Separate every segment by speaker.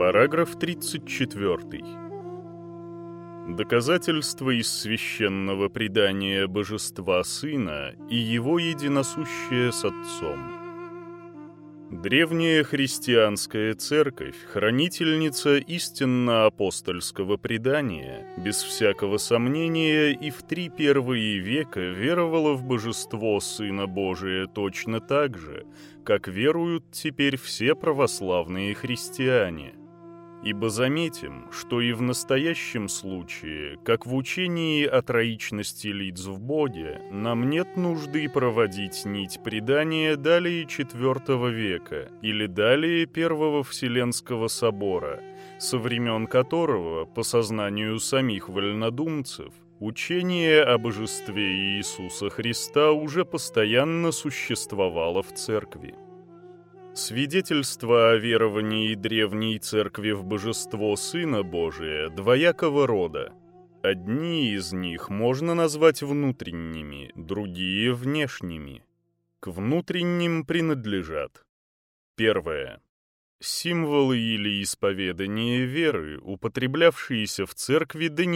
Speaker 1: Параграф 34. Доказательство из священного предания Божества Сына и Его единосущее с Отцом. Древняя христианская церковь, хранительница истинно-апостольского предания, без всякого сомнения и в три первые века веровала в божество Сына Божия точно так же, как веруют теперь все православные христиане – Ибо заметим, что и в настоящем случае, как в учении о троичности лиц в Боге, нам нет нужды проводить нить предания далее IV века или далее Первого Вселенского собора, со времен которого, по сознанию самих вольнодумцев, учение о божестве Иисуса Христа уже постоянно существовало в Церкви. Свидетельство о веровании древней церкви в божество Сына Божия двоякого рода. Одни из них можно назвать внутренними, другие — внешними. К внутренним принадлежат. Первое. Символы или исповедание веры, употреблявшиеся в церкви до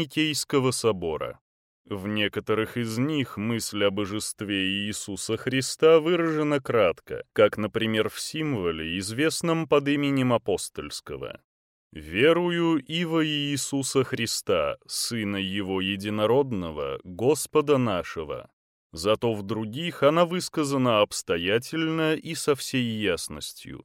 Speaker 1: собора. В некоторых из них мысль о божестве Иисуса Христа выражена кратко, как, например, в символе, известном под именем апостольского. «Верую и Иисуса Христа, Сына Его Единородного, Господа нашего». Зато в других она высказана обстоятельно и со всей ясностью.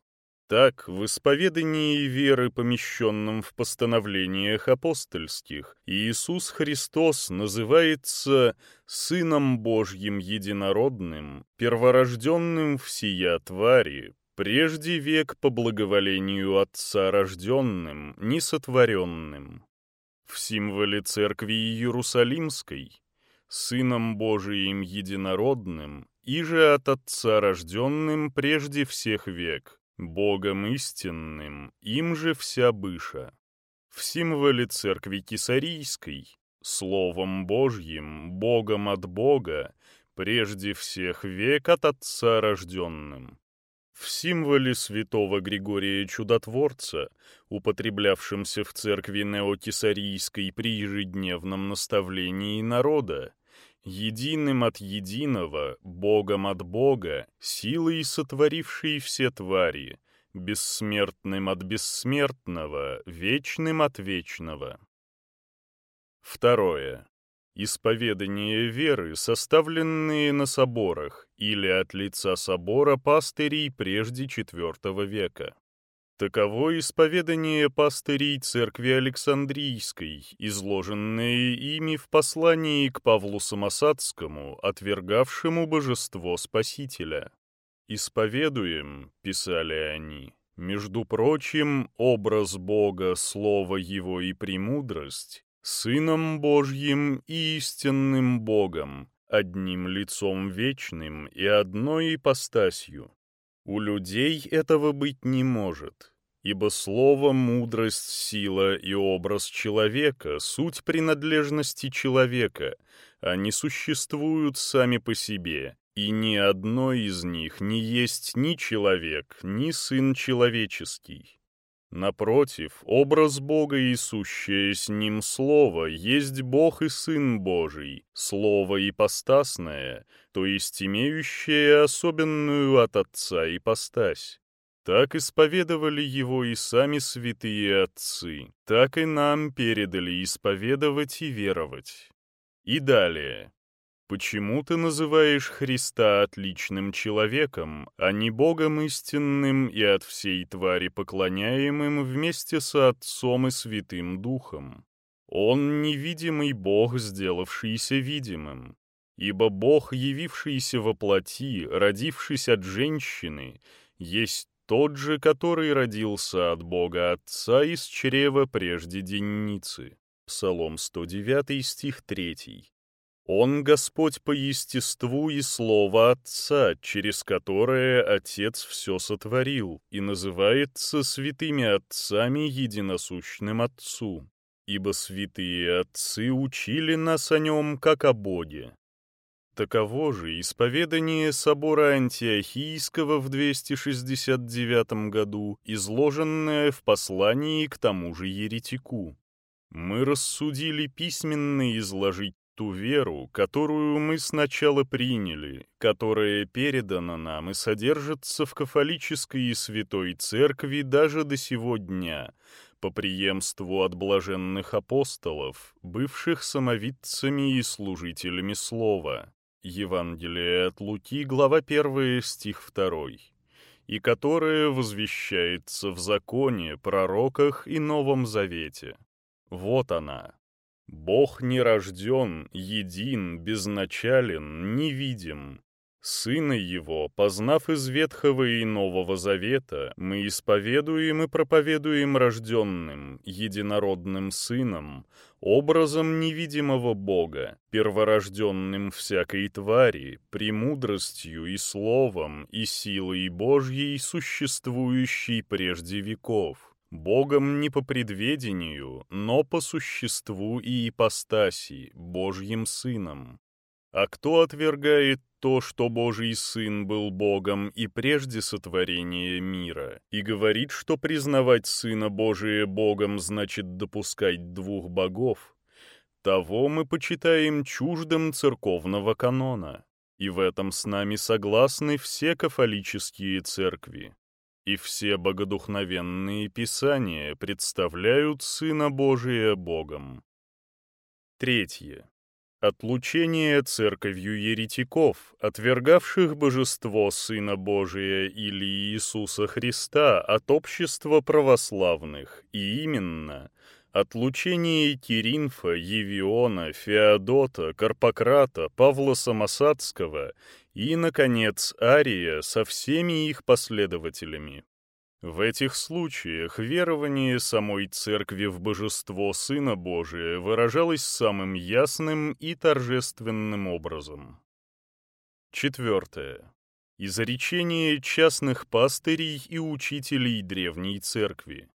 Speaker 1: Так, в исповедании веры, помещенном в постановлениях апостольских, Иисус Христос называется Сыном Божьим Единородным, перворожденным всея твари, прежде век по благоволению Отца рожденным, несотворенным. В символе Церкви Иерусалимской, Сыном Божиим Единородным, и же от Отца рожденным прежде всех век, Богом истинным, им же вся быша. В символе церкви Кисарийской, Словом Божьим, Богом от Бога, прежде всех век от Отца рожденным. В символе святого Григория Чудотворца, употреблявшемся в церкви Неокисарийской при ежедневном наставлении народа, единым от единого, Богом от Бога, силой сотворившей все твари, бессмертным от бессмертного, вечным от вечного. Второе. Исповедание веры, составленные на соборах или от лица собора пастырей прежде IV века. Таково исповедание пастырей церкви Александрийской, изложенное ими в послании к Павлу Самосадскому, отвергавшему божество Спасителя. «Исповедуем», — писали они, — «между прочим, образ Бога, Слово Его и премудрость, Сыном Божьим и истинным Богом, одним лицом вечным и одной ипостасью, у людей этого быть не может, ибо слово, мудрость, сила и образ человека — суть принадлежности человека, они существуют сами по себе, и ни одно из них не есть ни человек, ни сын человеческий. Напротив, образ Бога и сущее с Ним Слово есть Бог и Сын Божий, Слово ипостасное, то есть имеющее особенную от Отца ипостась. Так исповедовали его и сами святые отцы, так и нам передали исповедовать и веровать. И далее. Почему ты называешь Христа отличным человеком, а не Богом истинным и от всей твари поклоняемым вместе со Отцом и Святым Духом? Он невидимый Бог, сделавшийся видимым. Ибо Бог, явившийся во плоти, родившись от женщины, есть тот же, который родился от Бога Отца из чрева прежде денницы. Псалом 109, стих 3. Он Господь по естеству и Слово Отца, через которое Отец все сотворил, и называется святыми Отцами единосущным Отцу, ибо святые Отцы учили нас о Нем, как о Боге. Таково же исповедание собора Антиохийского в 269 году, изложенное в послании к тому же еретику. Мы рассудили письменно изложить ту веру, которую мы сначала приняли, которая передана нам и содержится в кафолической и святой церкви даже до сего дня, по преемству от блаженных апостолов, бывших самовидцами и служителями слова. Евангелие от Луки, глава 1, стих 2, и которое возвещается в законе, пророках и Новом Завете. Вот она. Бог не рожден, един, безначален, невидим, Сына Его, познав из Ветхого и Нового Завета, мы исповедуем и проповедуем рожденным, единородным Сыном, образом невидимого Бога, перворожденным всякой твари, премудростью и словом и силой Божьей, существующей прежде веков. Богом не по предведению, но по существу и ипостаси, Божьим Сыном. А кто отвергает то, что Божий Сын был Богом и прежде сотворения мира, и говорит, что признавать Сына Божия Богом значит допускать двух богов, того мы почитаем чуждым церковного канона, и в этом с нами согласны все кафолические церкви. И все богодухновенные писания представляют Сына Божия Богом. Третье. Отлучение церковью еретиков, отвергавших божество Сына Божия или Иисуса Христа от общества православных, и именно отлучение Киринфа, Евиона, Феодота, Карпократа, Павла Самосадского и, наконец, Ария со всеми их последователями. В этих случаях верование самой Церкви в божество Сына Божия выражалось самым ясным и торжественным образом. Четвертое. Изречение частных пастырей и учителей Древней Церкви.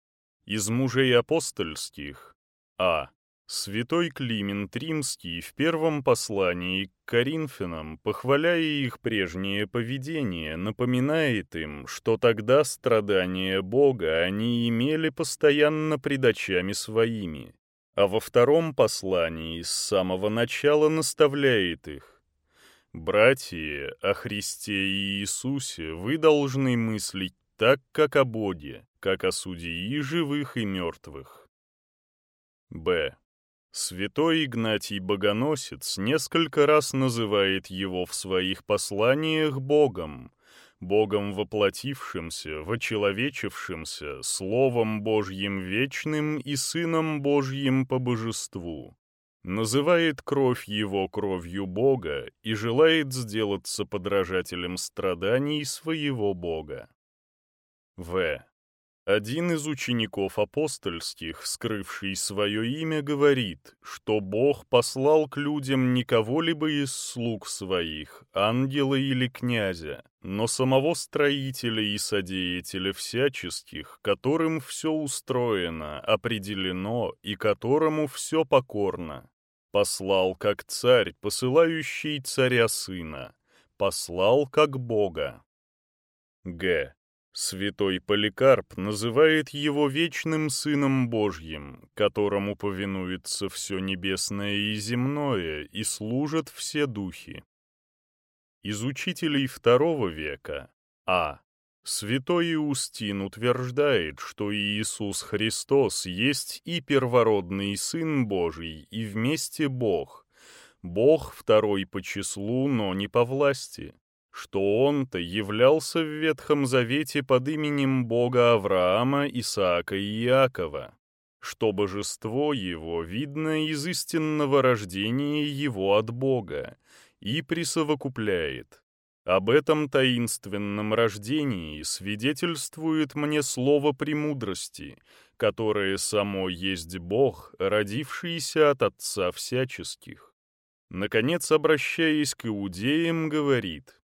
Speaker 1: Из мужей апостольских А. Святой Климент Римский в первом послании к Коринфянам, похваляя их прежнее поведение, напоминает им, что тогда страдания Бога они имели постоянно пред очами своими, а во втором послании с самого начала наставляет их. «Братья, о Христе и Иисусе вы должны мыслить так, как о Боге, как о судьи живых и мертвых». Б. Святой Игнатий Богоносец несколько раз называет его в своих посланиях Богом, Богом воплотившимся, вочеловечившимся, Словом Божьим вечным и Сыном Божьим по божеству. Называет кровь его кровью Бога и желает сделаться подражателем страданий своего Бога. В. Один из учеников апостольских, скрывший свое имя, говорит, что Бог послал к людям не кого-либо из слуг своих, ангела или князя, но самого строителя и содеятеля всяческих, которым все устроено, определено и которому все покорно. Послал как царь, посылающий царя сына, послал как Бога. Г. Святой Поликарп называет его вечным Сыном Божьим, которому повинуется все небесное и земное, и служат все духи. Из учителей II века А. Святой Иустин утверждает, что Иисус Христос есть и первородный Сын Божий, и вместе Бог. Бог второй по числу, но не по власти что он-то являлся в Ветхом Завете под именем Бога Авраама, Исаака и Иакова, что божество его видно из истинного рождения его от Бога и присовокупляет. Об этом таинственном рождении свидетельствует мне слово премудрости, которое само есть Бог, родившийся от Отца всяческих. Наконец, обращаясь к иудеям, говорит —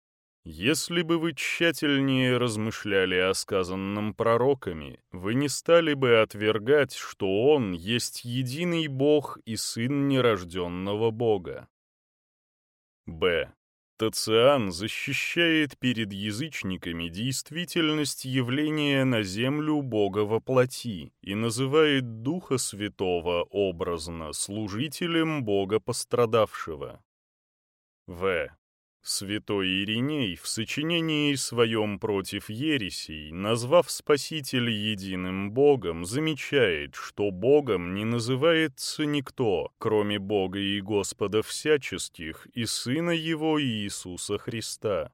Speaker 1: если бы вы тщательнее размышляли о сказанном пророками, вы не стали бы отвергать, что Он есть единый Бог и Сын нерожденного Бога. Б. Тациан защищает перед язычниками действительность явления на землю Бога во плоти и называет Духа Святого образно служителем Бога пострадавшего. В. Святой Ириней в сочинении своем против ересей, назвав Спасителя единым Богом, замечает, что Богом не называется никто, кроме Бога и Господа всяческих и Сына Его Иисуса Христа,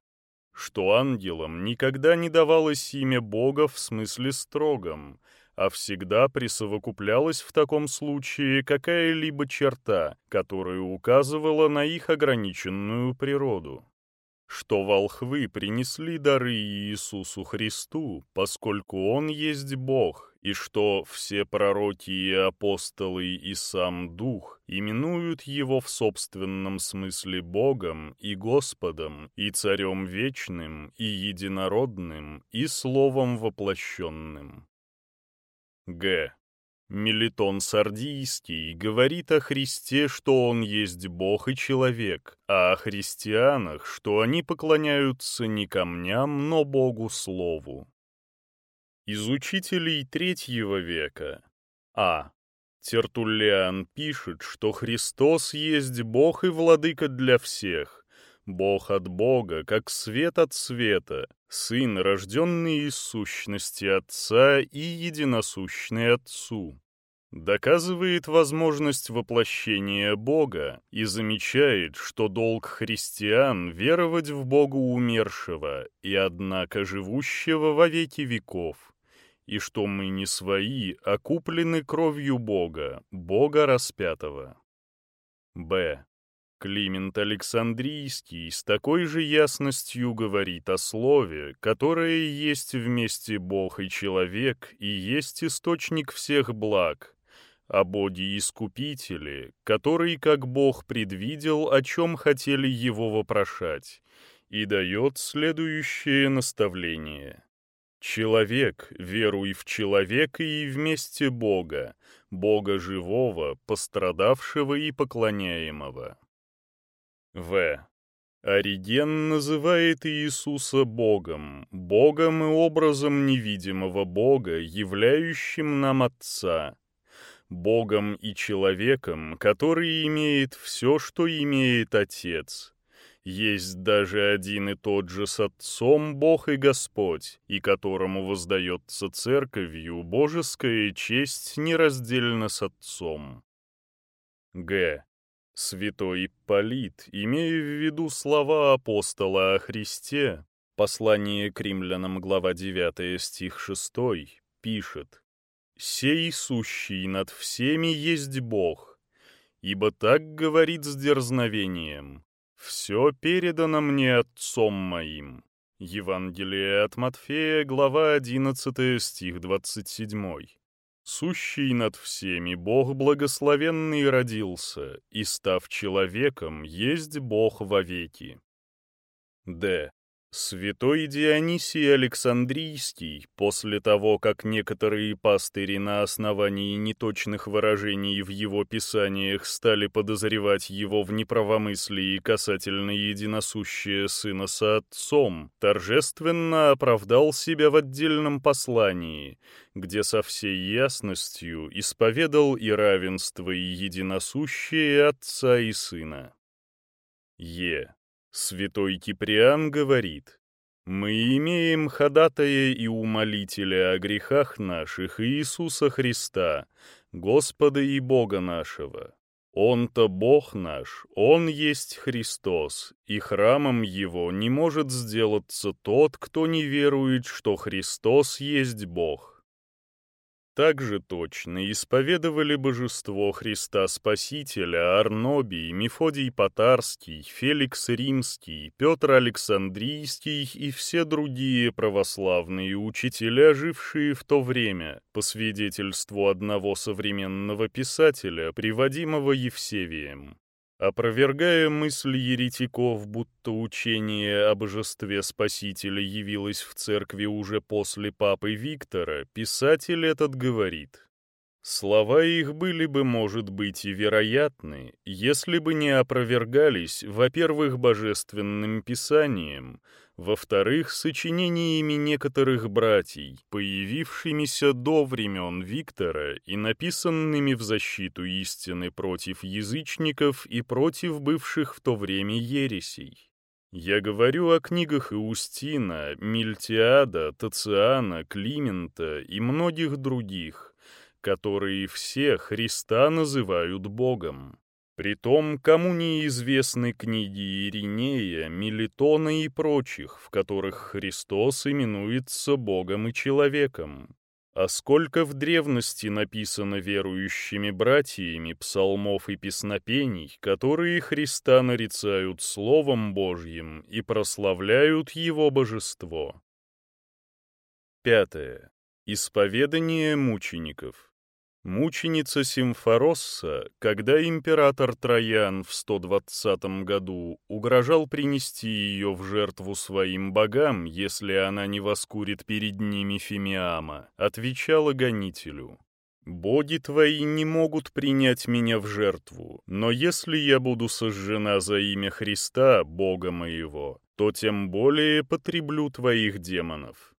Speaker 1: что ангелам никогда не давалось имя Бога в смысле строгом, а всегда присовокуплялась в таком случае какая-либо черта, которая указывала на их ограниченную природу. Что волхвы принесли дары Иисусу Христу, поскольку Он есть Бог, и что все пророки и апостолы и сам Дух именуют Его в собственном смысле Богом и Господом, и Царем Вечным, и Единородным, и Словом Воплощенным. Г. Мелитон Сардийский говорит о Христе, что Он есть Бог и человек, а о христианах, что они поклоняются не камням, но Богу Слову. Из учителей третьего века А. Тертуллиан пишет, что Христос есть Бог и Владыка для всех, Бог от Бога, как свет от света, Сын, рожденный из сущности Отца и единосущный Отцу. Доказывает возможность воплощения Бога и замечает, что долг христиан — веровать в Бога умершего и, однако, живущего во веки веков, и что мы не свои, а куплены кровью Бога, Бога распятого. Б. Климент Александрийский с такой же ясностью говорит о слове, которое есть вместе Бог и человек и есть источник всех благ, о Боге-искупителе, который, как Бог предвидел, о чем хотели его вопрошать, и дает следующее наставление. «Человек, веруй в человека и вместе Бога, Бога живого, пострадавшего и поклоняемого». В. Ориген называет Иисуса Богом, Богом и образом невидимого Бога, являющим нам Отца, Богом и человеком, который имеет все, что имеет Отец. Есть даже один и тот же с Отцом Бог и Господь, и которому воздается Церковью божеская честь нераздельно с Отцом. Г. Святой Ипполит, имея в виду слова апостола о Христе, послание к римлянам, глава 9, стих 6, пишет «Сей сущий над всеми есть Бог, ибо так говорит с дерзновением, все передано мне Отцом моим». Евангелие от Матфея, глава 11, стих 27 сущий над всеми Бог благословенный родился, и, став человеком, есть Бог вовеки. Д. Святой Дионисий Александрийский, после того, как некоторые пастыри на основании неточных выражений в его писаниях стали подозревать его в неправомыслии касательно единосущия сына со отцом, торжественно оправдал себя в отдельном послании, где со всей ясностью исповедал и равенство и единосущие отца и сына. Е. Святой Киприан говорит, «Мы имеем ходатая и умолителя о грехах наших Иисуса Христа, Господа и Бога нашего. Он-то Бог наш, Он есть Христос, и храмом Его не может сделаться тот, кто не верует, что Христос есть Бог». Также точно исповедовали божество Христа Спасителя Арнобий, Мефодий Потарский, Феликс Римский, Петр Александрийский и все другие православные учителя, жившие в то время, по свидетельству одного современного писателя, приводимого Евсевием. Опровергая мысль еретиков, будто учение о божестве Спасителя явилось в церкви уже после папы Виктора, писатель этот говорит. Слова их были бы, может быть, и вероятны, если бы не опровергались, во-первых, божественным писанием, во-вторых, сочинениями некоторых братьев, появившимися до времен Виктора и написанными в защиту истины против язычников и против бывших в то время ересей. Я говорю о книгах Иустина, Мильтиада, Тациана, Климента и многих других, которые все Христа называют Богом. Притом, кому неизвестны книги Иринея, Мелитона и прочих, в которых Христос именуется Богом и человеком. А сколько в древности написано верующими братьями псалмов и песнопений, которые Христа нарицают Словом Божьим и прославляют Его божество. Пятое. Исповедание мучеников. Мученица Симфоросса, когда император Троян в 120 году угрожал принести ее в жертву своим богам, если она не воскурит перед ними Фимиама, отвечала гонителю. «Боги твои не могут принять меня в жертву, но если я буду сожжена за имя Христа, Бога моего, то тем более потреблю твоих демонов».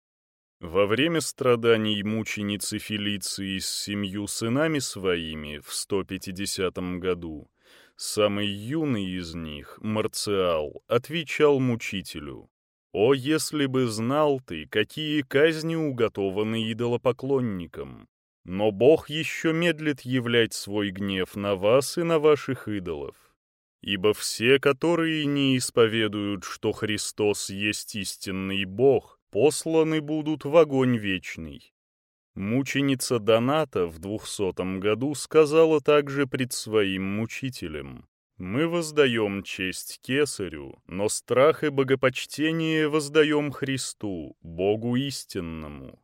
Speaker 1: Во время страданий мученицы Фелиции с семью сынами своими в 150 году самый юный из них, Марциал, отвечал мучителю, «О, если бы знал ты, какие казни уготованы идолопоклонникам! Но Бог еще медлит являть свой гнев на вас и на ваших идолов. Ибо все, которые не исповедуют, что Христос есть истинный Бог, посланы будут в огонь вечный. Мученица Доната в двухсотом году сказала также пред своим мучителем, «Мы воздаем честь кесарю, но страх и богопочтение воздаем Христу, Богу истинному».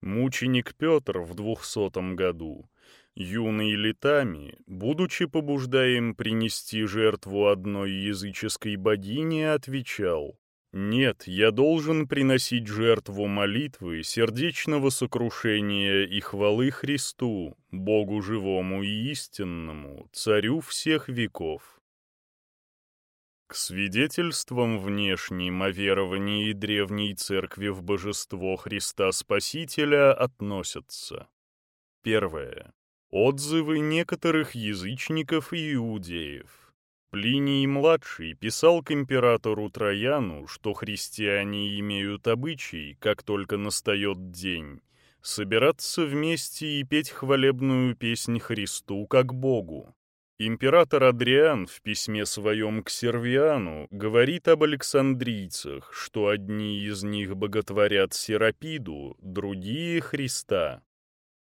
Speaker 1: Мученик Петр в двухсотом году, юный летами, будучи побуждаем принести жертву одной языческой богине, отвечал, нет, я должен приносить жертву молитвы, сердечного сокрушения и хвалы Христу, Богу живому и истинному, Царю всех веков. К свидетельствам внешним о веровании древней церкви в божество Христа Спасителя относятся. Первое. Отзывы некоторых язычников и иудеев. Плиний-младший писал к императору Трояну, что христиане имеют обычай, как только настает день, собираться вместе и петь хвалебную песнь Христу как Богу. Император Адриан в письме своем к Сервиану говорит об александрийцах, что одни из них боготворят Серапиду, другие — Христа.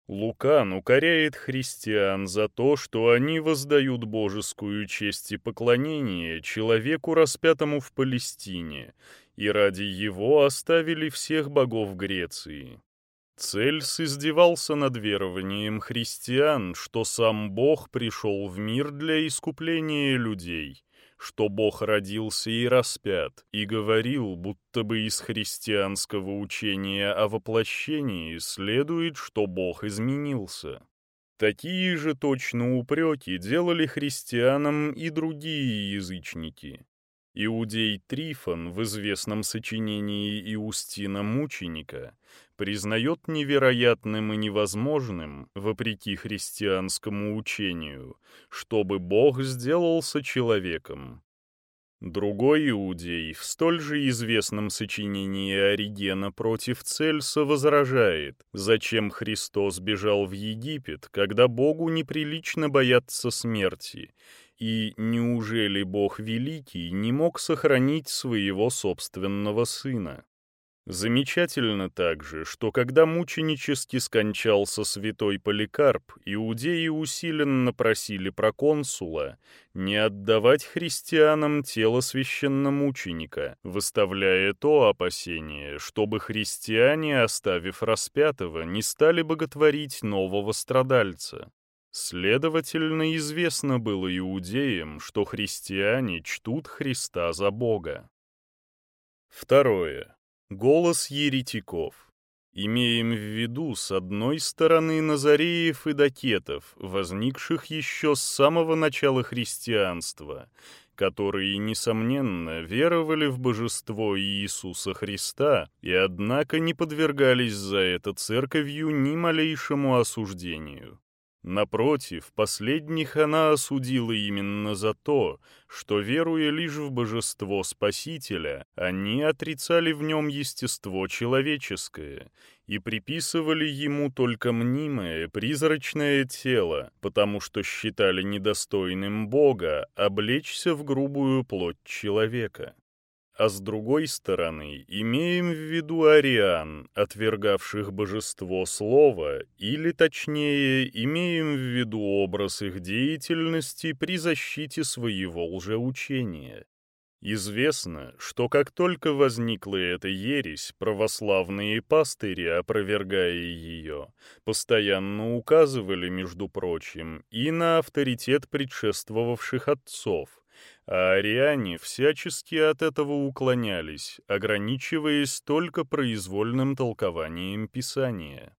Speaker 1: Лукан укоряет христиан за то, что они воздают божескую честь и поклонение человеку, распятому в Палестине, и ради его оставили всех богов Греции. Цельс издевался над верованием христиан, что сам Бог пришел в мир для искупления людей, что Бог родился и распят, и говорил, будто бы из христианского учения о воплощении следует, что Бог изменился. Такие же точно упреки делали христианам и другие язычники. Иудей Трифон в известном сочинении Иустина Мученика признает невероятным и невозможным, вопреки христианскому учению, чтобы Бог сделался человеком. Другой иудей в столь же известном сочинении Оригена против Цельса возражает, зачем Христос бежал в Египет, когда Богу неприлично бояться смерти, и неужели Бог Великий не мог сохранить своего собственного сына? Замечательно также, что когда мученически скончался святой Поликарп, иудеи усиленно просили проконсула не отдавать христианам тело священномученика, выставляя то опасение, чтобы христиане, оставив распятого, не стали боготворить нового страдальца. Следовательно, известно было иудеям, что христиане чтут Христа за Бога. Второе. Голос еретиков. Имеем в виду, с одной стороны, Назареев и Дакетов, возникших еще с самого начала христианства, которые, несомненно, веровали в божество Иисуса Христа и, однако, не подвергались за это церковью ни малейшему осуждению. Напротив, последних она осудила именно за то, что, веруя лишь в божество Спасителя, они отрицали в нем естество человеческое и приписывали ему только мнимое, призрачное тело, потому что считали недостойным Бога облечься в грубую плоть человека а с другой стороны имеем в виду ариан, отвергавших божество слова, или точнее имеем в виду образ их деятельности при защите своего лжеучения. Известно, что как только возникла эта ересь, православные пастыри, опровергая ее, постоянно указывали, между прочим, и на авторитет предшествовавших отцов, а ариане всячески от этого уклонялись, ограничиваясь только произвольным толкованием Писания.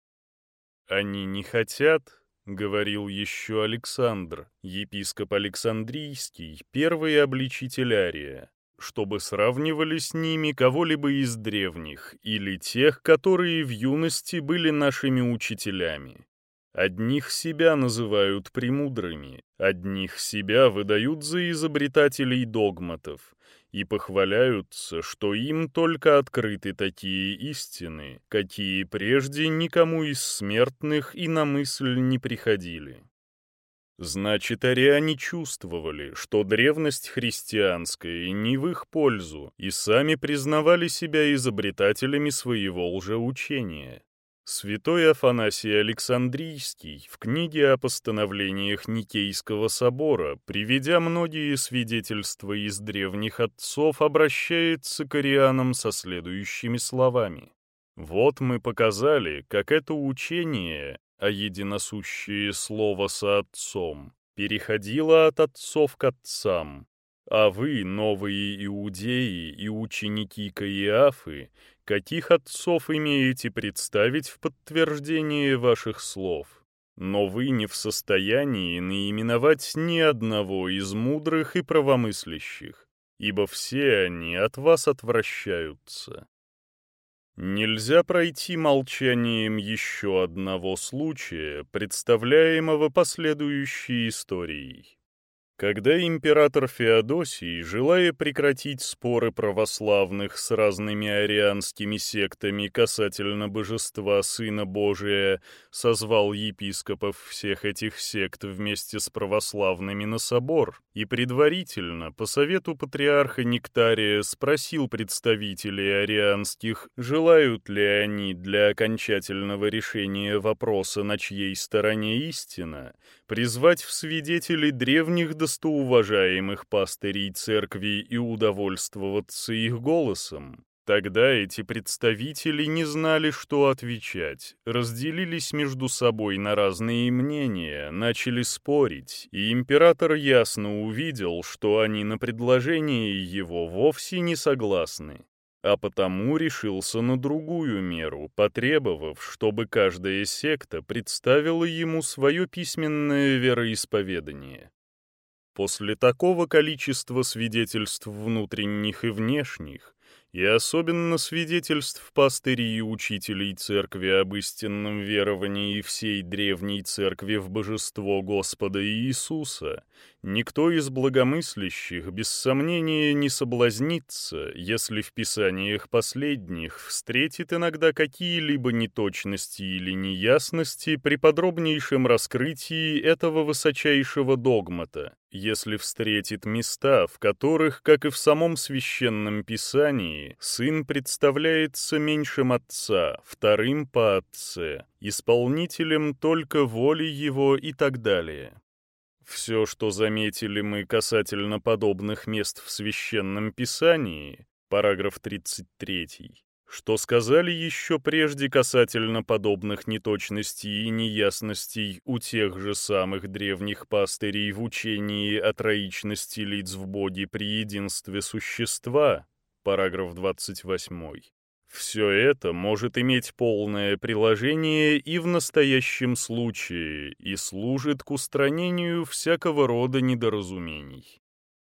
Speaker 1: «Они не хотят», — говорил еще Александр, епископ Александрийский, первый обличитель Ария, чтобы сравнивали с ними кого-либо из древних или тех, которые в юности были нашими учителями. Одних себя называют премудрыми, одних себя выдают за изобретателей догматов и похваляются, что им только открыты такие истины, какие прежде никому из смертных и на мысль не приходили. Значит, ариане чувствовали, что древность христианская не в их пользу, и сами признавали себя изобретателями своего лжеучения. Святой Афанасий Александрийский в книге о постановлениях Никейского собора, приведя многие свидетельства из древних отцов, обращается к арианам со следующими словами. «Вот мы показали, как это учение, а единосущее слово со отцом, переходило от отцов к отцам, а вы, новые иудеи и ученики Каиафы, каких отцов имеете представить в подтверждение ваших слов? Но вы не в состоянии наименовать ни одного из мудрых и правомыслящих, ибо все они от вас отвращаются. Нельзя пройти молчанием еще одного случая, представляемого последующей историей. Когда император Феодосий, желая прекратить споры православных с разными арианскими сектами касательно божества Сына Божия, созвал епископов всех этих сект вместе с православными на собор и предварительно, по совету патриарха Нектария, спросил представителей арианских, желают ли они для окончательного решения вопроса, на чьей стороне истина, призвать в свидетели древних достоуважаемых пастырей церкви и удовольствоваться их голосом. Тогда эти представители не знали, что отвечать, разделились между собой на разные мнения, начали спорить, и император ясно увидел, что они на предложение его вовсе не согласны а потому решился на другую меру, потребовав, чтобы каждая секта представила ему свое письменное вероисповедание. После такого количества свидетельств внутренних и внешних, и особенно свидетельств пастырей и учителей церкви об истинном веровании всей древней церкви в божество Господа Иисуса, никто из благомыслящих без сомнения не соблазнится, если в писаниях последних встретит иногда какие-либо неточности или неясности при подробнейшем раскрытии этого высочайшего догмата, если встретит места, в которых, как и в самом священном писании, сын представляется меньшим отца, вторым по отце, исполнителем только воли его и так далее. Все, что заметили мы касательно подобных мест в Священном Писании, параграф 33, что сказали еще прежде касательно подобных неточностей и неясностей у тех же самых древних пастырей в учении о троичности лиц в Боге при единстве существа, параграф 28, Все это может иметь полное приложение и в настоящем случае, и служит к устранению всякого рода недоразумений.